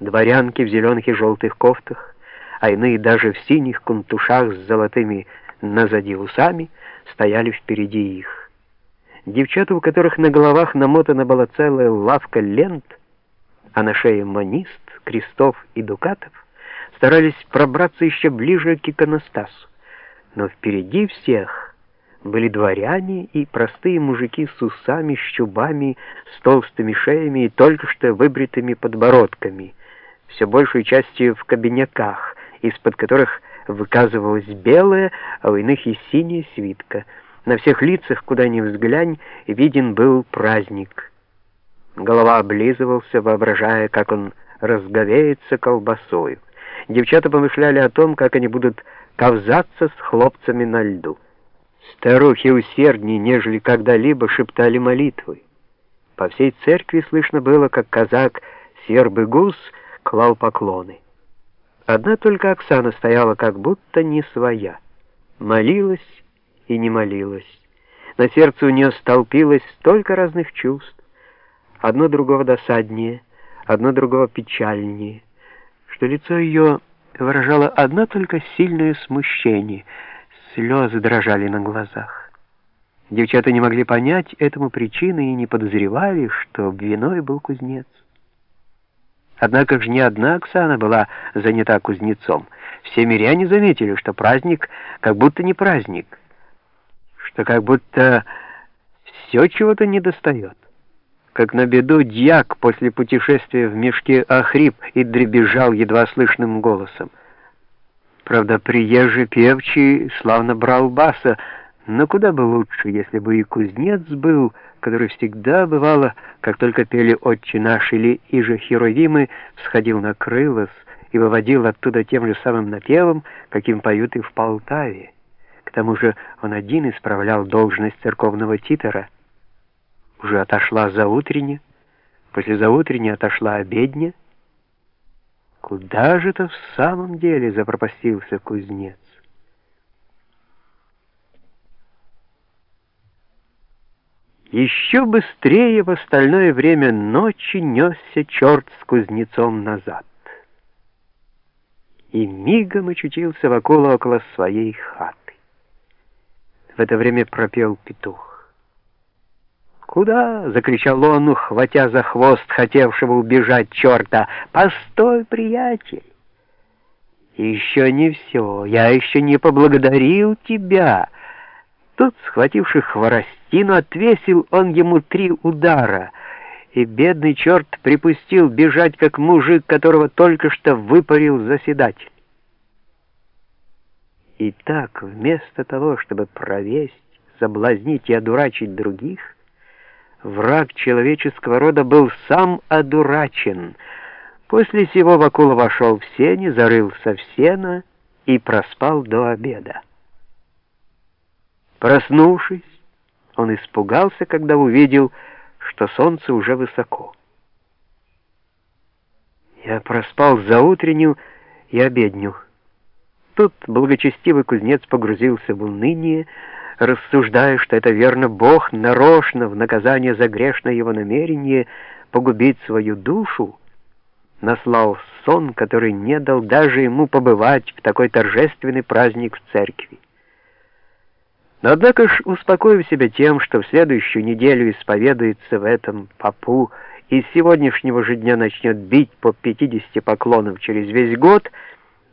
Дворянки в зеленых и желтых кофтах, а иные даже в синих кунтушах с золотыми назади усами, стояли впереди их. Девчата, у которых на головах намотана была целая лавка лент, а на шее манист, крестов и дукатов, старались пробраться еще ближе к иконостасу. Но впереди всех были дворяне и простые мужики с усами, щубами, с толстыми шеями и только что выбритыми подбородками, все большей частью в кабиняках, из-под которых выказывалась белая, а у иных и синяя свитка. На всех лицах, куда ни взглянь, виден был праздник. Голова облизывался, воображая, как он разговеется колбасою. Девчата помышляли о том, как они будут ковзаться с хлопцами на льду. Старухи усерднее, нежели когда-либо, шептали молитвы. По всей церкви слышно было, как казак Сербый Гус клал поклоны. Одна только Оксана стояла как будто не своя. Молилась и не молилась. На сердце у нее столпилось столько разных чувств. Одно другого досаднее, одно другого печальнее, что лицо ее выражало одно только сильное смущение. Слезы дрожали на глазах. Девчата не могли понять этому причины и не подозревали, что виной был кузнец. Однако же не одна Оксана была занята кузнецом. Все миряне заметили, что праздник как будто не праздник, что как будто все чего-то недостает. Как на беду дьяк после путешествия в мешке охрип и дребезжал едва слышным голосом. Правда, приезжий певчий славно брал баса, но куда бы лучше, если бы и кузнец был, который всегда, бывало, как только пели «Отче наш» или «Иже Херовимы», всходил на крылос и выводил оттуда тем же самым напевом, каким поют и в Полтаве. К тому же он один исправлял должность церковного титера. Уже отошла заутренне, после заутренней отошла обедня. Куда же-то в самом деле запропастился кузнец? Еще быстрее в остальное время ночи несся черт с кузнецом назад. И мигом очутился Вакула около своей хаты. В это время пропел петух. «Куда?» — закричал он, ухватя за хвост хотевшего убежать черта. «Постой, приятель!» «Еще не все, я еще не поблагодарил тебя!» Тут, схвативший хворостину, отвесил он ему три удара, и бедный черт припустил бежать, как мужик, которого только что выпарил заседатель. И так, вместо того, чтобы провесть, соблазнить и одурачить других, враг человеческого рода был сам одурачен. После сего Вакула вошел в сени, зарылся в сено и проспал до обеда. Проснувшись, он испугался, когда увидел, что солнце уже высоко. Я проспал за утреннюю и обедню. Тут благочестивый кузнец погрузился в уныние, рассуждая, что это верно Бог нарочно в наказание за грешное его намерение погубить свою душу, наслал сон, который не дал даже ему побывать в такой торжественный праздник в церкви. Но однако ж, успокоив себя тем, что в следующую неделю исповедуется в этом попу и с сегодняшнего же дня начнет бить по 50 поклонов через весь год,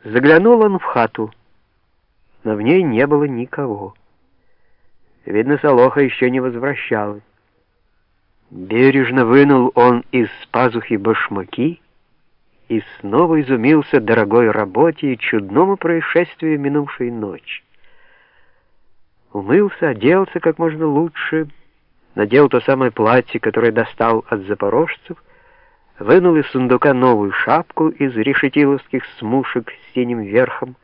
заглянул он в хату, но в ней не было никого. Видно, Солоха еще не возвращалась. Бережно вынул он из пазухи башмаки и снова изумился дорогой работе и чудному происшествию минувшей ночи умылся, оделся как можно лучше, надел то самое платье, которое достал от запорожцев, вынул из сундука новую шапку из решетиловских смушек с синим верхом,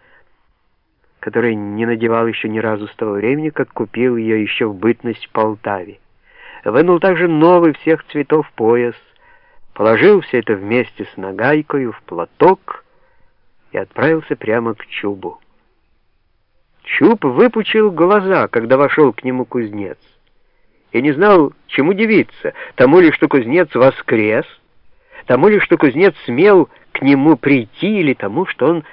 который не надевал еще ни разу с того времени, как купил ее еще в бытность в Полтаве. Вынул также новый всех цветов пояс, положил все это вместе с нагайкою в платок и отправился прямо к чубу. Чуб выпучил глаза, когда вошел к нему кузнец, и не знал, чему дивиться, тому ли, что кузнец воскрес, тому ли, что кузнец смел к нему прийти или тому, что он